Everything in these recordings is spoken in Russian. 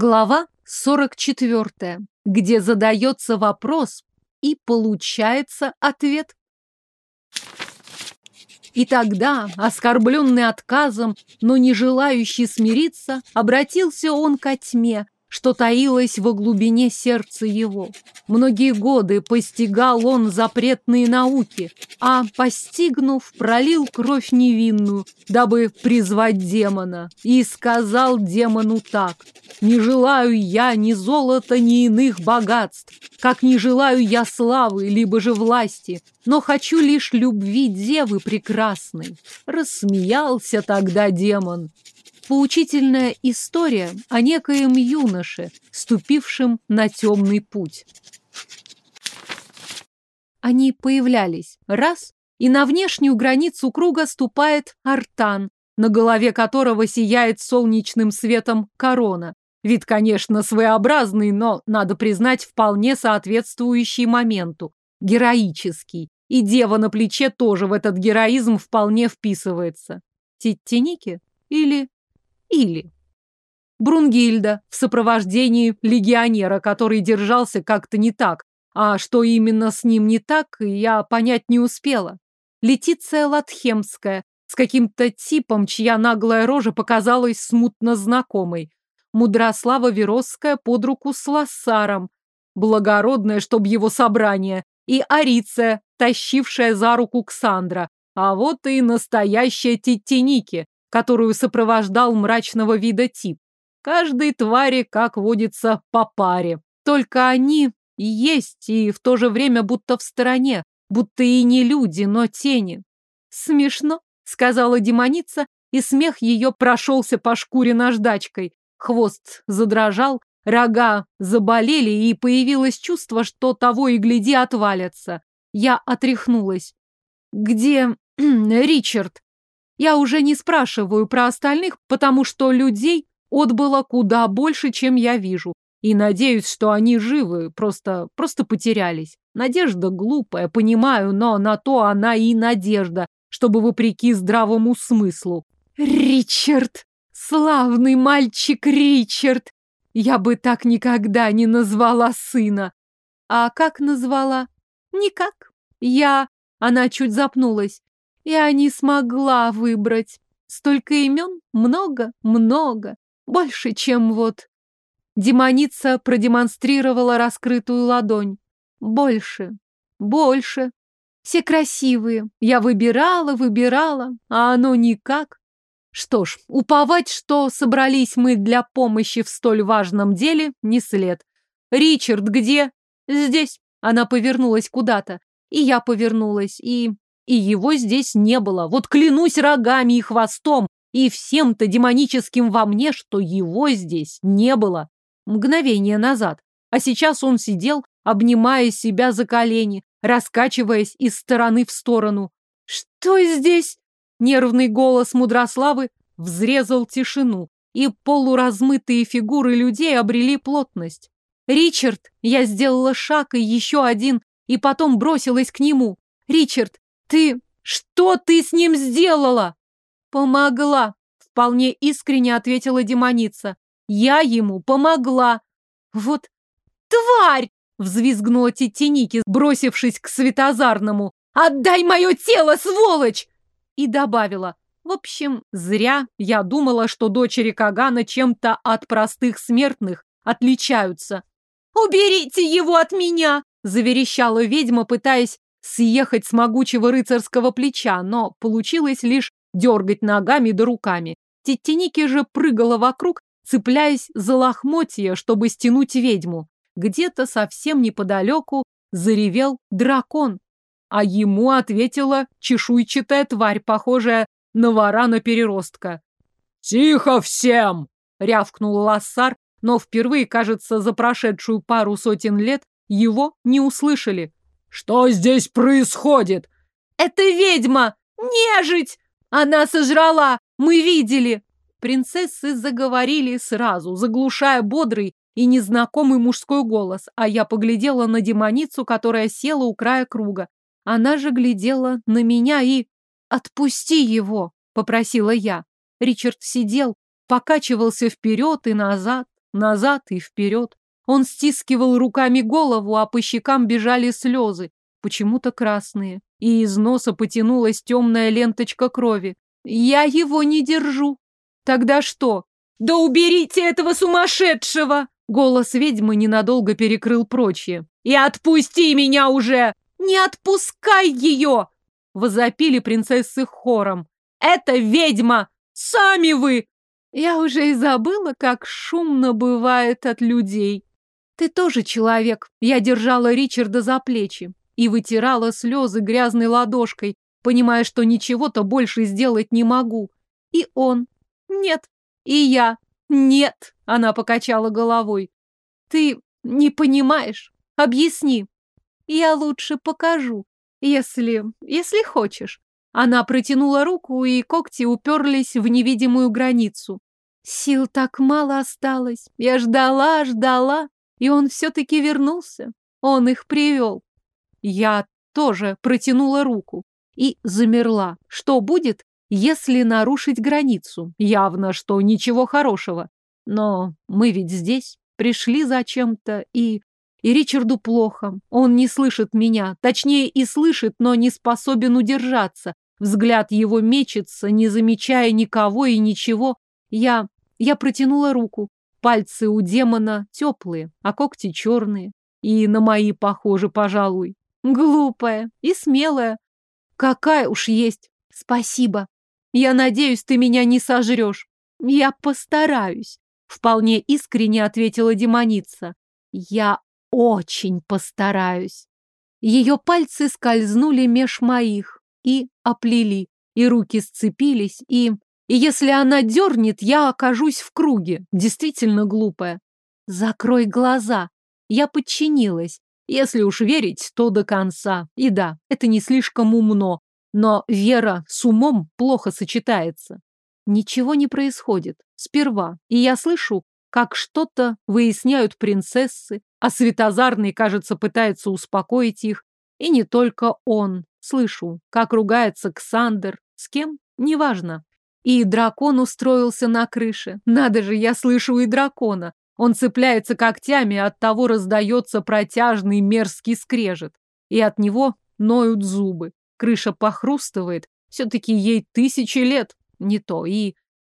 Глава 44, где задается вопрос и получается ответ. И тогда, оскорбленный отказом, но не желающий смириться, обратился он ко тьме, что таилось во глубине сердца его. Многие годы постигал он запретные науки, а, постигнув, пролил кровь невинную, дабы призвать демона, и сказал демону так «Не желаю я ни золота, ни иных богатств, как не желаю я славы, либо же власти, но хочу лишь любви девы прекрасной». Рассмеялся тогда демон. Поучительная история о некоем юноше, ступившем на темный путь. Они появлялись раз, и на внешнюю границу круга ступает Артан, на голове которого сияет солнечным светом корона. Вид, конечно, своеобразный, но, надо признать, вполне соответствующий моменту. Героический. И дева на плече тоже в этот героизм вполне вписывается. Титтиники? Или или Брунгильда в сопровождении легионера, который держался как-то не так, а что именно с ним не так, я понять не успела. Летиция Латхемская с каким-то типом, чья наглая рожа показалась смутно знакомой. Мудрослава Веросская под руку с Лассаром. Благородная, чтоб его собрание. И Ариция, тащившая за руку Ксандра. А вот и настоящая Титтиники, которую сопровождал мрачного вида тип. Каждой твари, как водится, по паре. Только они и есть, и в то же время будто в стороне, будто и не люди, но тени. Смешно, сказала демоница, и смех ее прошелся по шкуре наждачкой. Хвост задрожал, рога заболели, и появилось чувство, что того и гляди отвалятся. Я отряхнулась. «Где Ричард?» Я уже не спрашиваю про остальных, потому что людей отбыло куда больше, чем я вижу. И надеюсь, что они живы, просто, просто потерялись. Надежда глупая, понимаю, но на то она и надежда, чтобы вопреки здравому смыслу. Ричард! Славный мальчик Ричард! Я бы так никогда не назвала сына. А как назвала? Никак. Я... Она чуть запнулась. Я не смогла выбрать. Столько имен? Много, много. Больше, чем вот. Демоница продемонстрировала раскрытую ладонь. Больше, больше. Все красивые. Я выбирала, выбирала, а оно никак. Что ж, уповать, что собрались мы для помощи в столь важном деле, не след. Ричард где? Здесь. Она повернулась куда-то. И я повернулась, и и его здесь не было. Вот клянусь рогами и хвостом, и всем-то демоническим во мне, что его здесь не было. Мгновение назад. А сейчас он сидел, обнимая себя за колени, раскачиваясь из стороны в сторону. «Что здесь?» Нервный голос Мудрославы взрезал тишину, и полуразмытые фигуры людей обрели плотность. «Ричард!» Я сделала шаг и еще один, и потом бросилась к нему. «Ричард, ты... Что ты с ним сделала? Помогла, вполне искренне ответила демоница. Я ему помогла. Вот тварь! Взвизгнула Титиники, бросившись к Светозарному. «Отдай мое тело, сволочь!» И добавила. В общем, зря я думала, что дочери Кагана чем-то от простых смертных отличаются. «Уберите его от меня!» заверещала ведьма, пытаясь съехать с могучего рыцарского плеча, но получилось лишь дергать ногами да руками. Теттиники же прыгала вокруг, цепляясь за лохмотья, чтобы стянуть ведьму. Где-то совсем неподалеку заревел дракон, а ему ответила чешуйчатая тварь, похожая на варана-переростка. «Тихо всем!» — рявкнул Лассар, но впервые, кажется, за прошедшую пару сотен лет его не услышали. «Что здесь происходит?» «Это ведьма! Нежить! Она сожрала! Мы видели!» Принцессы заговорили сразу, заглушая бодрый и незнакомый мужской голос, а я поглядела на демоницу, которая села у края круга. Она же глядела на меня и... «Отпусти его!» — попросила я. Ричард сидел, покачивался вперед и назад, назад и вперед. Он стискивал руками голову, а по щекам бежали слезы, почему-то красные, и из носа потянулась темная ленточка крови. Я его не держу. Тогда что? Да уберите этого сумасшедшего! Голос ведьмы ненадолго перекрыл прочее. И отпусти меня уже! Не отпускай ее! Возопили принцессы хором. Это ведьма! Сами вы! Я уже и забыла, как шумно бывает от людей. Ты тоже человек. Я держала Ричарда за плечи и вытирала слезы грязной ладошкой, понимая, что ничего-то больше сделать не могу. И он. Нет. И я. Нет. Она покачала головой. Ты не понимаешь. Объясни. Я лучше покажу, если... если хочешь. Она протянула руку, и когти уперлись в невидимую границу. Сил так мало осталось. Я ждала, ждала, и он все-таки вернулся. Он их привел. Я тоже протянула руку и замерла. Что будет, если нарушить границу? Явно, что ничего хорошего. Но мы ведь здесь, пришли зачем-то, и... И Ричарду плохо. Он не слышит меня. Точнее, и слышит, но не способен удержаться. Взгляд его мечется, не замечая никого и ничего. Я... я протянула руку. Пальцы у демона теплые, а когти черные. И на мои похожи, пожалуй. Глупая и смелая. Какая уж есть. Спасибо. Я надеюсь, ты меня не сожрешь. Я постараюсь. Вполне искренне ответила демоница. Я очень постараюсь. Ее пальцы скользнули меж моих и оплели, и руки сцепились, и... И если она дернет, я окажусь в круге. Действительно глупая. Закрой глаза. Я подчинилась. Если уж верить, то до конца. И да, это не слишком умно, но вера с умом плохо сочетается. Ничего не происходит. Сперва. И я слышу, как что-то выясняют принцессы, а Светозарный, кажется, пытается успокоить их. И не только он. Слышу, как ругается Ксандер. С кем? Неважно. И дракон устроился на крыше. Надо же, я слышу и дракона. Он цепляется когтями, от того раздается протяжный мерзкий скрежет. И от него ноют зубы. Крыша похрустывает. Все-таки ей тысячи лет. Не то. И...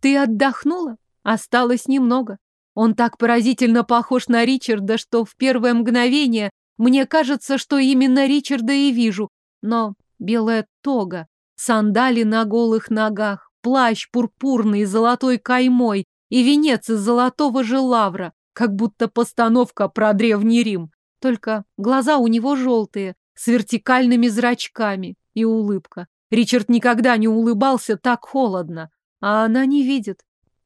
Ты отдохнула? Осталось немного. Он так поразительно похож на Ричарда, что в первое мгновение мне кажется, что именно Ричарда и вижу. Но белая тога, сандали на голых ногах, плащ пурпурный с золотой каймой и венец из золотого же лавра, как будто постановка про Древний Рим. Только глаза у него желтые, с вертикальными зрачками и улыбка. Ричард никогда не улыбался так холодно, а она не видит.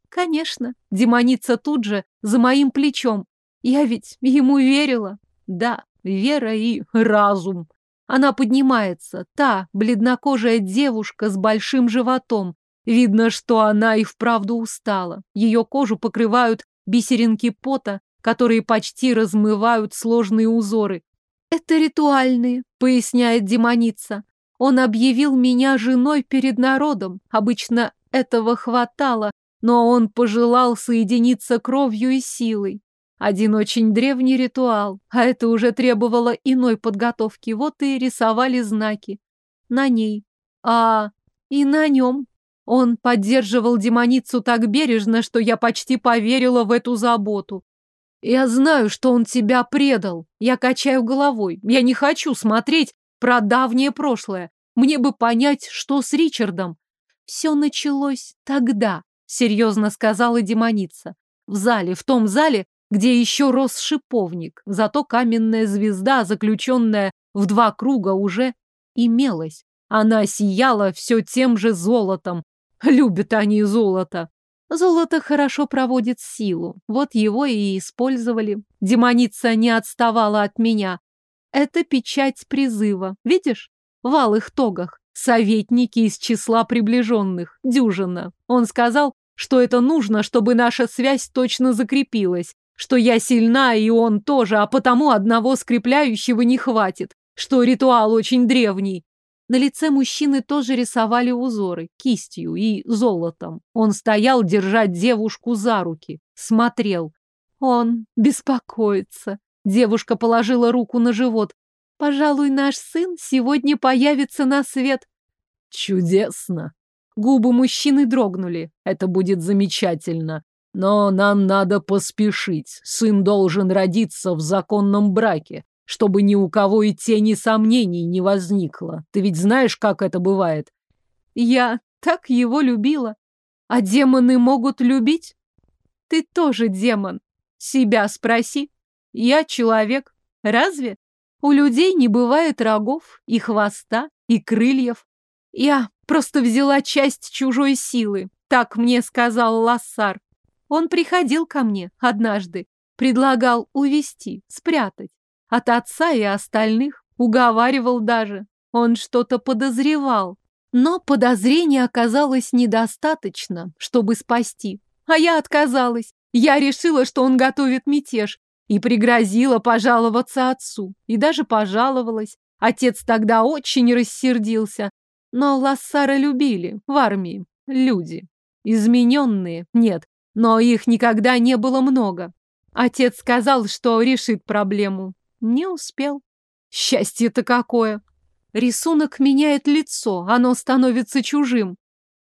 Конечно, демоница тут же, за моим плечом. Я ведь ему верила. Да, вера и разум. Она поднимается, та бледнокожая девушка с большим животом. Видно, что она и вправду устала. Ее кожу покрывают бисеринки пота, которые почти размывают сложные узоры. «Это ритуальные», — поясняет демоница. «Он объявил меня женой перед народом. Обычно этого хватало, но он пожелал соединиться кровью и силой. Один очень древний ритуал, а это уже требовало иной подготовки. Вот и рисовали знаки. На ней. А и на нем. Он поддерживал демоницу так бережно, что я почти поверила в эту заботу. Я знаю, что он тебя предал. Я качаю головой. Я не хочу смотреть про давнее прошлое. Мне бы понять, что с Ричардом. Все началось тогда, серьезно сказала демоница. В зале, в том зале, где еще рос шиповник. Зато каменная звезда, заключенная в два круга, уже имелась. Она сияла все тем же золотом. Любят они золото. Золото хорошо проводит силу. Вот его и использовали. Демоница не отставала от меня. Это печать призыва. Видишь? В алых тогах. Советники из числа приближенных. Дюжина. Он сказал, что это нужно, чтобы наша связь точно закрепилась. Что я сильна, и он тоже, а потому одного скрепляющего не хватит. Что ритуал очень древний. На лице мужчины тоже рисовали узоры, кистью и золотом. Он стоял держать девушку за руки, смотрел. Он беспокоится. Девушка положила руку на живот. Пожалуй, наш сын сегодня появится на свет. Чудесно. Губы мужчины дрогнули. Это будет замечательно. Но нам надо поспешить. Сын должен родиться в законном браке, чтобы ни у кого и тени сомнений не возникло. Ты ведь знаешь, как это бывает? Я так его любила. А демоны могут любить? Ты тоже демон. Себя спроси. Я человек. Разве? У людей не бывает рогов и хвоста, и крыльев. Я просто взяла часть чужой силы. Так мне сказал Лассар. Он приходил ко мне однажды, предлагал увести, спрятать. От отца и остальных уговаривал даже. Он что-то подозревал. Но подозрения оказалось недостаточно, чтобы спасти. А я отказалась. Я решила, что он готовит мятеж. И пригрозила пожаловаться отцу. И даже пожаловалась. Отец тогда очень рассердился. Но Лассара любили в армии. Люди. Измененные, нет, но их никогда не было много. Отец сказал, что решит проблему. Не успел. Счастье-то какое! Рисунок меняет лицо, оно становится чужим.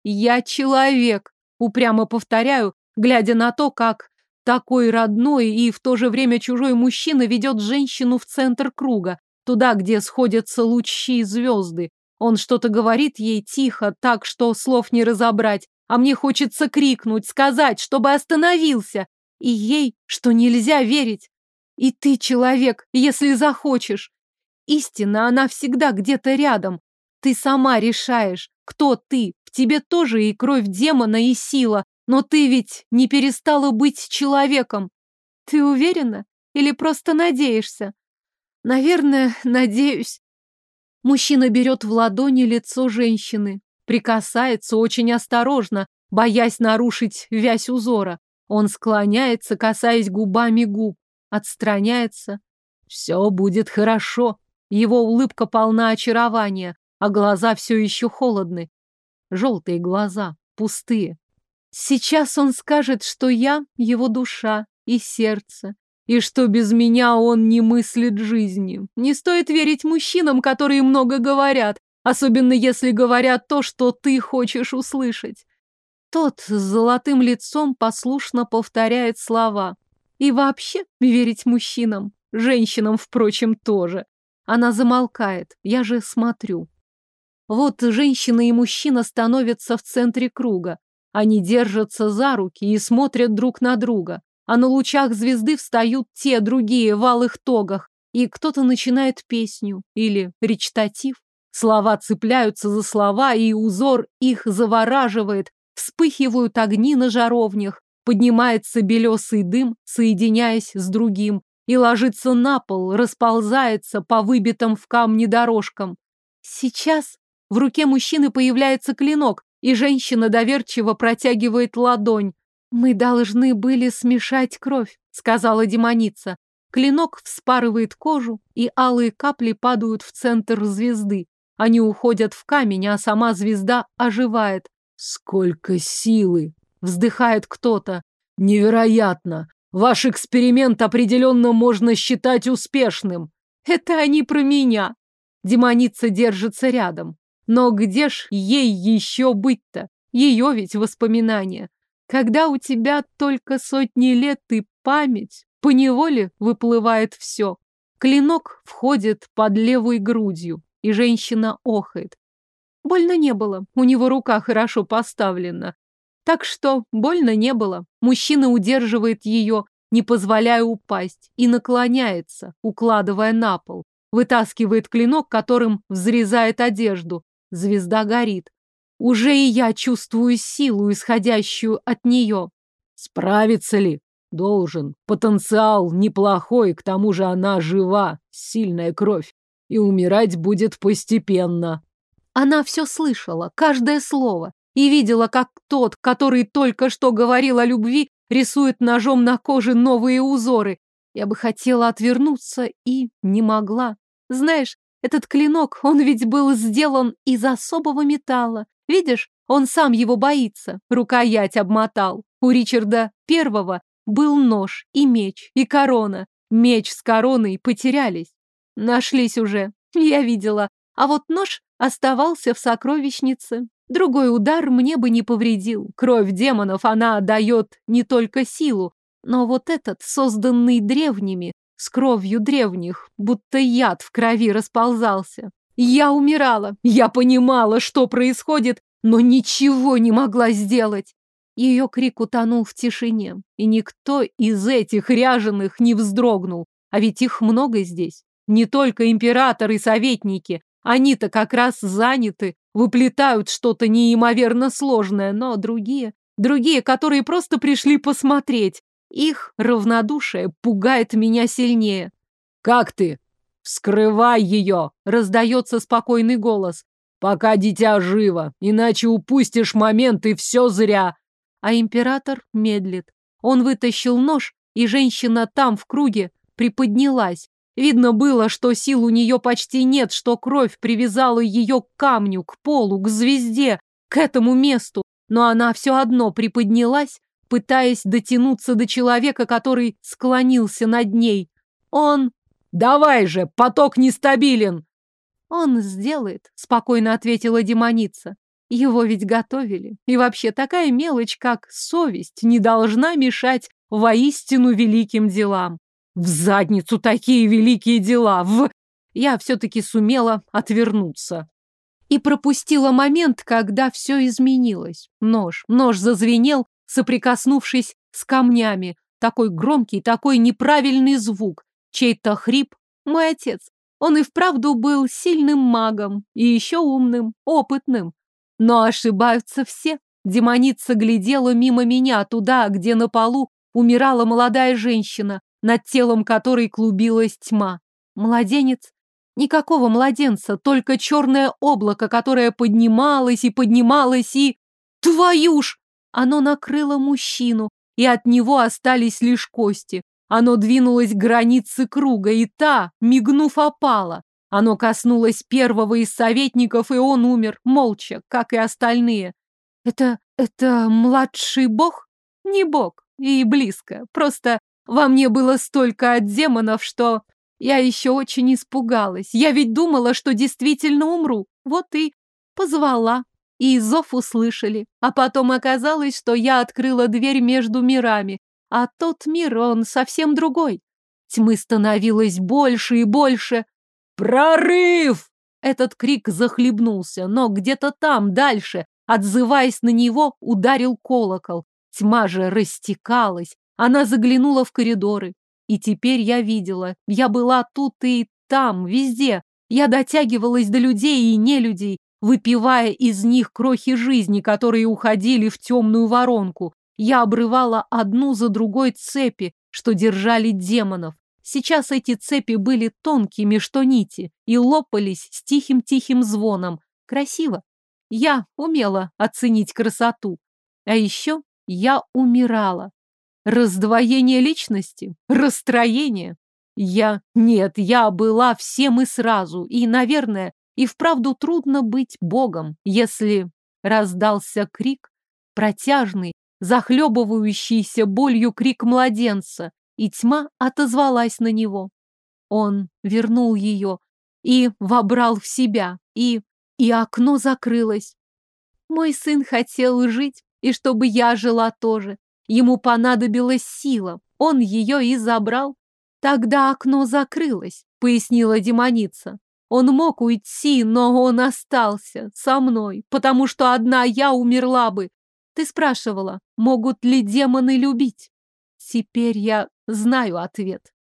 Я человек, упрямо повторяю, глядя на то, как такой родной и в то же время чужой мужчина ведет женщину в центр круга, туда, где сходятся лучи звезды. Он что-то говорит ей тихо, так что слов не разобрать, а мне хочется крикнуть, сказать, чтобы остановился. И ей, что нельзя верить. И ты человек, если захочешь. Истина, она всегда где-то рядом. Ты сама решаешь, кто ты. В тебе тоже и кровь демона, и сила. Но ты ведь не перестала быть человеком. Ты уверена? Или просто надеешься? Наверное, надеюсь. Мужчина берет в ладони лицо женщины. Прикасается очень осторожно, боясь нарушить вязь узора. Он склоняется, касаясь губами губ, отстраняется. Все будет хорошо. Его улыбка полна очарования, а глаза все еще холодны. Желтые глаза, пустые. Сейчас он скажет, что я его душа и сердце, и что без меня он не мыслит жизни. Не стоит верить мужчинам, которые много говорят, особенно если говорят то, что ты хочешь услышать. Тот с золотым лицом послушно повторяет слова. И вообще верить мужчинам, женщинам, впрочем, тоже. Она замолкает, я же смотрю. Вот женщина и мужчина становятся в центре круга. Они держатся за руки и смотрят друг на друга. А на лучах звезды встают те другие в алых тогах, и кто-то начинает песню или речитатив. Слова цепляются за слова, и узор их завораживает. Вспыхивают огни на жаровнях, поднимается белесый дым, соединяясь с другим, и ложится на пол, расползается по выбитым в камне дорожкам. Сейчас в руке мужчины появляется клинок, и женщина доверчиво протягивает ладонь. «Мы должны были смешать кровь», — сказала демоница. Клинок вспарывает кожу, и алые капли падают в центр звезды. Они уходят в камень, а сама звезда оживает. Сколько силы! Вздыхает кто-то. Невероятно! Ваш эксперимент определенно можно считать успешным. Это они про меня. Демоница держится рядом. Но где ж ей еще быть-то? Ее ведь воспоминания. Когда у тебя только сотни лет и память, поневоле выплывает все. Клинок входит под левой грудью и женщина охает. Больно не было, у него рука хорошо поставлена. Так что больно не было. Мужчина удерживает ее, не позволяя упасть, и наклоняется, укладывая на пол. Вытаскивает клинок, которым взрезает одежду. Звезда горит. Уже и я чувствую силу, исходящую от нее. Справится ли? Должен. Потенциал неплохой, к тому же она жива, сильная кровь и умирать будет постепенно. Она все слышала, каждое слово, и видела, как тот, который только что говорил о любви, рисует ножом на коже новые узоры. Я бы хотела отвернуться и не могла. Знаешь, этот клинок, он ведь был сделан из особого металла. Видишь, он сам его боится, рукоять обмотал. У Ричарда Первого был нож и меч, и корона. Меч с короной потерялись. Нашлись уже, я видела. А вот нож оставался в сокровищнице. Другой удар мне бы не повредил. Кровь демонов, она дает не только силу, но вот этот, созданный древними, с кровью древних, будто яд в крови расползался. Я умирала, я понимала, что происходит, но ничего не могла сделать. Ее крик утонул в тишине, и никто из этих ряженых не вздрогнул. А ведь их много здесь. Не только император и советники. Они-то как раз заняты, выплетают что-то неимоверно сложное, но другие... Другие, которые просто пришли посмотреть. Их равнодушие пугает меня сильнее. «Как ты?» «Вскрывай ее!» — раздается спокойный голос. «Пока дитя живо, иначе упустишь момент, и все зря!» А император медлит. Он вытащил нож, и женщина там, в круге, приподнялась. Видно было, что сил у нее почти нет, что кровь привязала ее к камню, к полу, к звезде, к этому месту. Но она все одно приподнялась, пытаясь дотянуться до человека, который склонился над ней. Он «Давай же, поток нестабилен!» «Он сделает», — спокойно ответила демоница. «Его ведь готовили. И вообще такая мелочь, как совесть, не должна мешать воистину великим делам. В задницу такие великие дела! В...» Я все-таки сумела отвернуться. И пропустила момент, когда все изменилось. Нож. Нож зазвенел, соприкоснувшись с камнями. Такой громкий, такой неправильный звук чей-то хрип. Мой отец. Он и вправду был сильным магом, и еще умным, опытным. Но ошибаются все. Демоница глядела мимо меня туда, где на полу умирала молодая женщина, над телом которой клубилась тьма. Младенец? Никакого младенца, только черное облако, которое поднималось и поднималось и... Твою ж! Оно накрыло мужчину, и от него остались лишь кости. Оно двинулось к границе круга, и та, мигнув, опала. Оно коснулось первого из советников, и он умер, молча, как и остальные. Это... это младший бог? Не бог, и близко. Просто во мне было столько от демонов, что я еще очень испугалась. Я ведь думала, что действительно умру. Вот и позвала. И зов услышали. А потом оказалось, что я открыла дверь между мирами, а тот мир, он совсем другой. Тьмы становилось больше и больше. «Прорыв!» Этот крик захлебнулся, но где-то там, дальше, отзываясь на него, ударил колокол. Тьма же растекалась. Она заглянула в коридоры. И теперь я видела. Я была тут и там, везде. Я дотягивалась до людей и нелюдей, выпивая из них крохи жизни, которые уходили в темную воронку. Я обрывала одну за другой цепи, что держали демонов. Сейчас эти цепи были тонкими, что нити, и лопались с тихим-тихим звоном. Красиво. Я умела оценить красоту. А еще я умирала. Раздвоение личности, расстроение. Я... Нет, я была всем и сразу, и, наверное, и вправду трудно быть богом, если раздался крик, протяжный, захлебывающийся болью крик младенца, и тьма отозвалась на него. Он вернул ее и вобрал в себя, и... и окно закрылось. Мой сын хотел жить, и чтобы я жила тоже. Ему понадобилась сила, он ее и забрал. Тогда окно закрылось, пояснила демоница. Он мог уйти, но он остался со мной, потому что одна я умерла бы, ты спрашивала, могут ли демоны любить? Теперь я знаю ответ.